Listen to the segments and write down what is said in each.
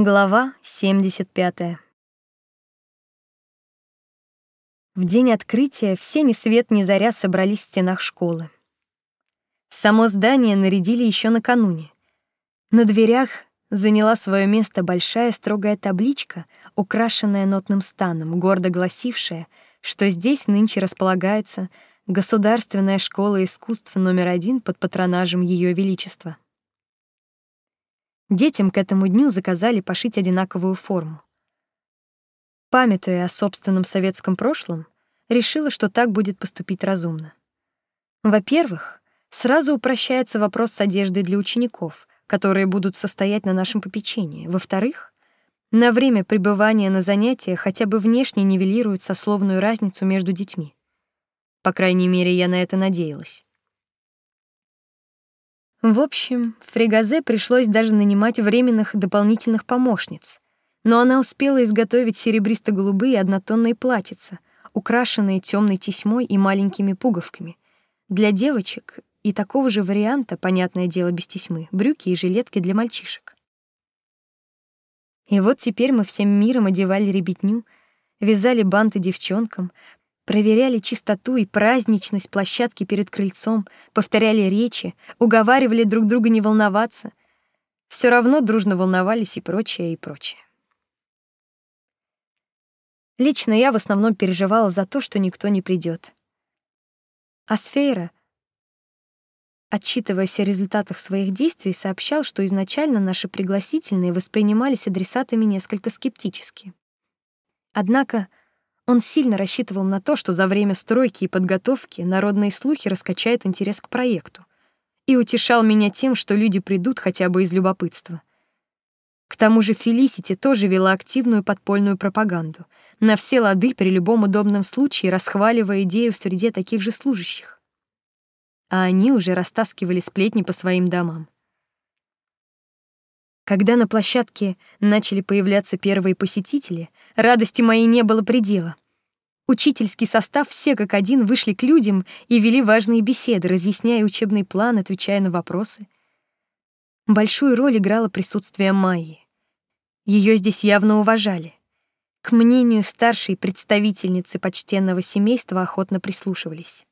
Глава 75. В день открытия все ни свет ни заря собрались в стенах школы. Само здание нарядили еще накануне. На дверях заняла свое место большая строгая табличка, украшенная нотным станом, гордо гласившая, что здесь нынче располагается Государственная школа искусств номер один под патронажем Ее Величества. Детям к этому дню заказали пошить одинаковую форму. Памятуя о собственном советском прошлом, решила, что так будет поступить разумно. Во-первых, сразу упрощается вопрос с одеждой для учеников, которые будут состоять на нашем попечении. Во-вторых, на время пребывания на занятиях хотя бы внешне нивелирует сословную разницу между детьми. По крайней мере, я на это надеялась. В общем, Фригазе пришлось даже нанимать временных дополнительных помощниц, но она успела изготовить серебристо-голубые однотонные платьица, украшенные темной тесьмой и маленькими пуговками. Для девочек и такого же варианта, понятное дело, без тесьмы, брюки и жилетки для мальчишек. И вот теперь мы всем миром одевали ребятню, вязали банты девчонкам, проверяли чистоту и праздничность площадки перед крыльцом, повторяли речи, уговаривали друг друга не волноваться. Все равно дружно волновались и прочее, и прочее. Лично я в основном переживала за то, что никто не придет. А Сфейра, отчитываясь о результатах своих действий, сообщал, что изначально наши пригласительные воспринимались адресатами несколько скептически. Однако он сильно рассчитывал на то, что за время стройки и подготовки народные слухи раскачают интерес к проекту, и утешал меня тем, что люди придут хотя бы из любопытства. К тому же Фелисити тоже вела активную подпольную пропаганду, на все лады при любом удобном случае расхваливая идею в среде таких же служащих. А они уже растаскивали сплетни по своим домам. Когда на площадке начали появляться первые посетители, радости моей не было предела. Учительский состав все как один вышли к людям и вели важные беседы, разъясняя учебный план, отвечая на вопросы. Большую роль играло присутствие Майи. Ее здесь явно уважали. К мнению старшей представительницы почтенного семейства охотно прислушивались.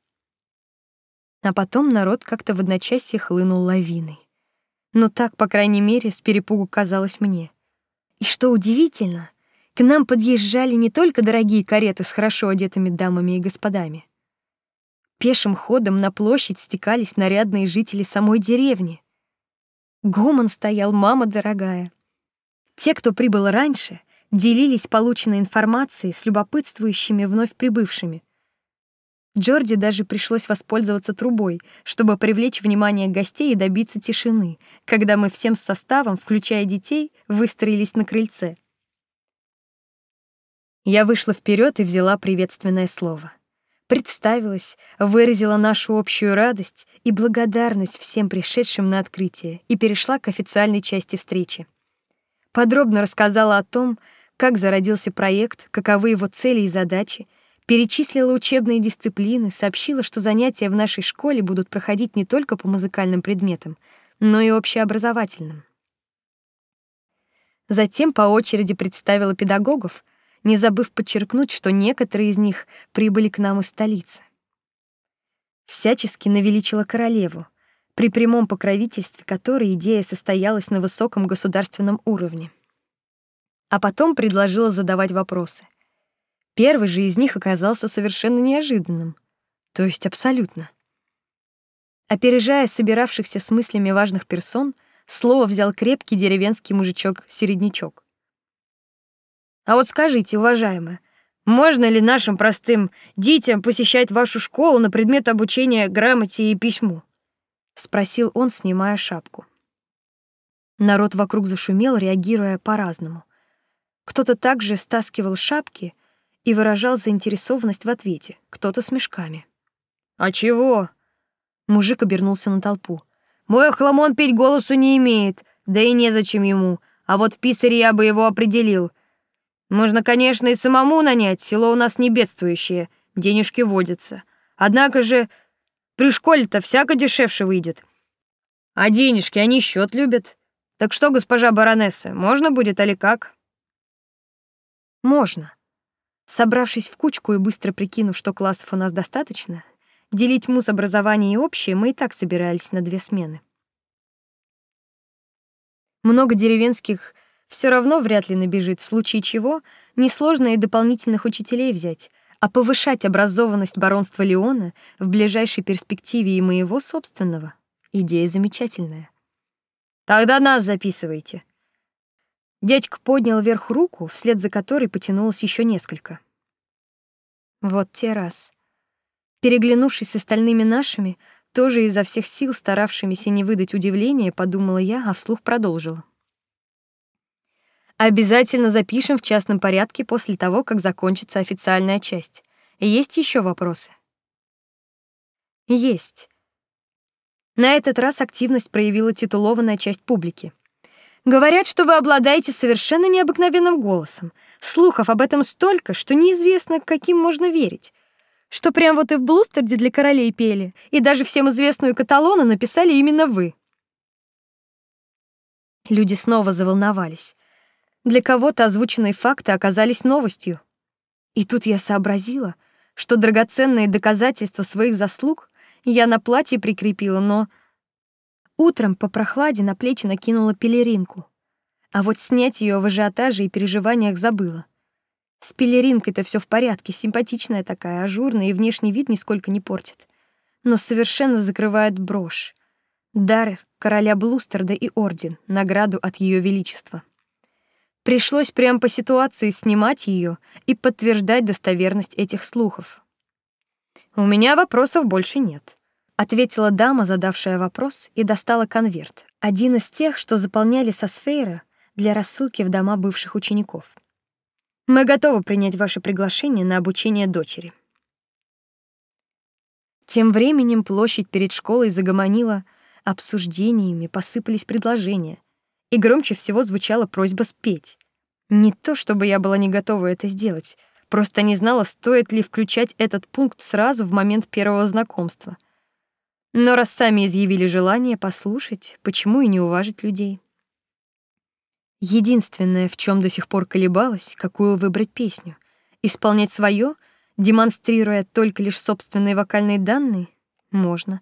А потом народ как-то в одночасье хлынул лавиной. Но так, по крайней мере, с перепугу казалось мне. И что удивительно, к нам подъезжали не только дорогие кареты с хорошо одетыми дамами и господами. Пешим ходом на площадь стекались нарядные жители самой деревни. Гомон стоял, мама дорогая. Те, кто прибыл раньше, делились полученной информацией с любопытствующими вновь прибывшими. Джорди даже пришлось воспользоваться трубой, чтобы привлечь внимание гостей и добиться тишины, когда мы всем составом, включая детей, выстроились на крыльце. Я вышла вперед и взяла приветственное слово. Представилась, выразила нашу общую радость и благодарность всем пришедшим на открытие и перешла к официальной части встречи. Подробно рассказала о том, как зародился проект, каковы его цели и задачи, перечислила учебные дисциплины, сообщила, что занятия в нашей школе будут проходить не только по музыкальным предметам, но и общеобразовательным. Затем по очереди представила педагогов, не забыв подчеркнуть, что некоторые из них прибыли к нам из столицы. Всячески навеличила королеву, при прямом покровительстве которой идея состоялась на высоком государственном уровне. А потом предложила задавать вопросы — Первый же из них оказался совершенно неожиданным, то есть абсолютно. Опережая собиравшихся с мыслями важных персон, слово взял крепкий деревенский мужичок-середнячок. А вот скажите, уважаемая, можно ли нашим простым детям посещать вашу школу на предмет обучения грамоте и письму? спросил он, снимая шапку. Народ вокруг зашумел, реагируя по-разному. Кто-то также стаскивал шапки, и выражал заинтересованность в ответе, кто-то с мешками. «А чего?» Мужик обернулся на толпу. «Мой охламон петь голосу не имеет, да и незачем ему, а вот в писаре я бы его определил. Можно, конечно, и самому нанять, село у нас не бедствующее, денежки водятся. Однако же при школе-то всяко дешевше выйдет. А денежки они счет любят. Так что, госпожа баронесса, можно будет или как? Можно. Собравшись в кучку и быстро прикинув, что классов у нас достаточно, делить мус образование и общее мы и так собирались на две смены. Много деревенских все равно вряд ли набежит, в случае чего несложно и дополнительных учителей взять, а повышать образованность баронства Леона в ближайшей перспективе и моего собственного идея замечательная. Тогда нас записывайте. Дядька поднял вверх руку, вслед за которой потянулось еще несколько. Вот те раз. Переглянувшись с остальными нашими, тоже изо всех сил старавшимися не выдать удивления, подумала я, а вслух продолжила. Обязательно запишем в частном порядке после того, как закончится официальная часть. Есть еще вопросы? Есть. На этот раз активность проявила титулованная часть публики. Говорят, что вы обладаете совершенно необыкновенным голосом. Слухов об этом столько, что неизвестно, каким можно верить. Что прям вот и в Блустерде для королей пели, и даже всем известную Каталону написали именно вы. Люди снова заволновались. Для кого-то озвученные факты оказались новостью. И тут я сообразила, что драгоценные доказательства своих заслуг я на платье прикрепила, но Утром по прохладе на плечи накинула пелеринку. А вот снять ее в ажиотаже и переживаниях забыла. С пелеринкой-то все в порядке, симпатичная такая, ажурная и внешний вид нисколько не портит. Но совершенно закрывает брошь. Дар короля Блустерда и орден, награду от ее величества. Пришлось прямо по ситуации снимать ее и подтверждать достоверность этих слухов. У меня вопросов больше нет ответила дама, задавшая вопрос, и достала конверт, один из тех, что заполняли со сфейра для рассылки в дома бывших учеников. Мы готовы принять ваше приглашение на обучение дочери. Тем временем площадь перед школой загомонила обсуждениями, посыпались предложения, и громче всего звучала просьба спеть. Не то, чтобы я была не готова это сделать, просто не знала, стоит ли включать этот пункт сразу в момент первого знакомства — но раз сами изъявили желание послушать, почему и не уважить людей? Единственное, в чем до сих пор колебалась, какую выбрать песню. Исполнять свое, демонстрируя только лишь собственные вокальные данные, можно.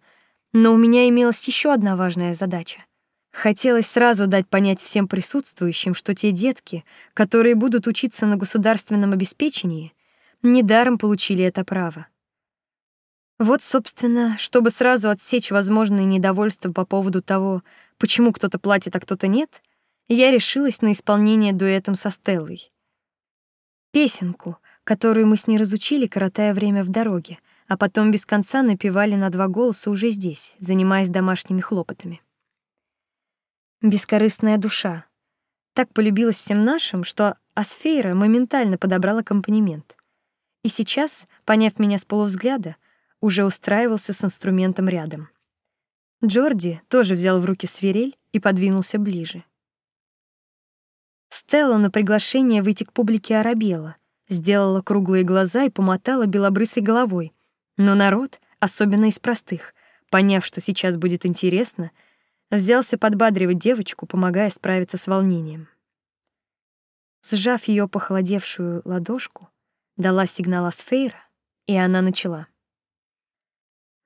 Но у меня имелась еще одна важная задача. Хотелось сразу дать понять всем присутствующим, что те детки, которые будут учиться на государственном обеспечении, недаром получили это право. Вот, собственно, чтобы сразу отсечь возможные недовольства по поводу того, почему кто-то платит, а кто-то нет, я решилась на исполнение дуэтом со Стеллой. Песенку, которую мы с ней разучили, коротая время в дороге, а потом без конца напевали на два голоса уже здесь, занимаясь домашними хлопотами. Бескорыстная душа. Так полюбилась всем нашим, что Асфейра моментально подобрала аккомпанемент. И сейчас, поняв меня с полувзгляда, уже устраивался с инструментом рядом. Джорди тоже взял в руки свирель и подвинулся ближе. Стелла на приглашение выйти к публике оробела, сделала круглые глаза и помотала белобрысой головой. Но народ, особенно из простых, поняв, что сейчас будет интересно, взялся подбадривать девочку, помогая справиться с волнением. Сжав ее похолодевшую ладошку, дала сигнал Асфейра, и она начала.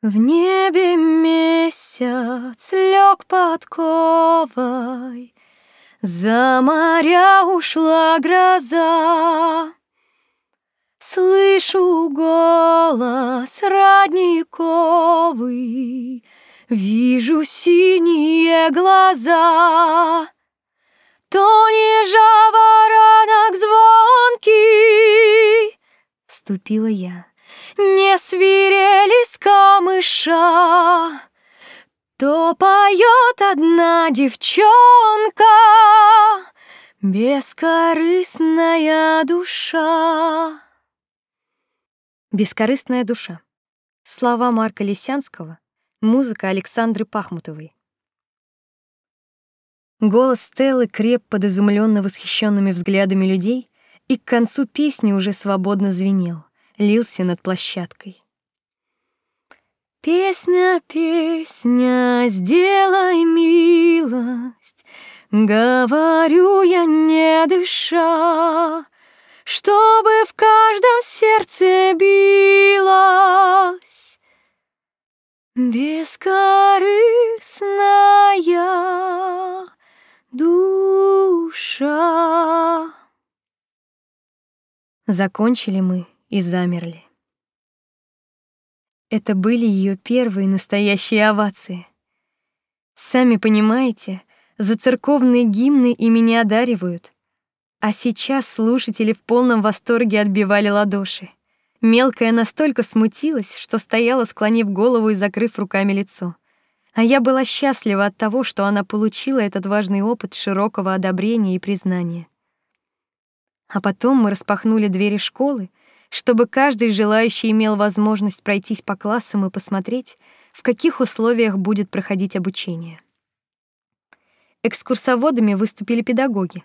В небе месяц лег подковой, За моря ушла гроза. Слышу голос родниковый, Вижу синие глаза. То не жаворонок звонкий, Вступила я не свирели с камыша, То поет одна девчонка, Бескорыстная душа. Бескорыстная душа. Слова Марка Лисянского, музыка Александры Пахмутовой. Голос Стеллы креп под изумленно восхищенными взглядами людей, и к концу песни уже свободно звенел лился над площадкой. Песня, песня, сделай милость, Говорю я, не дыша, Чтобы в каждом сердце билась Бескорыстная душа. Закончили мы и замерли. Это были ее первые настоящие овации. Сами понимаете, за церковные гимны ими не одаривают. А сейчас слушатели в полном восторге отбивали ладоши. Мелкая настолько смутилась, что стояла, склонив голову и закрыв руками лицо. А я была счастлива от того, что она получила этот важный опыт широкого одобрения и признания. А потом мы распахнули двери школы, чтобы каждый желающий имел возможность пройтись по классам и посмотреть, в каких условиях будет проходить обучение. Экскурсоводами выступили педагоги,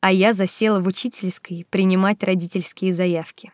а я засела в учительской принимать родительские заявки.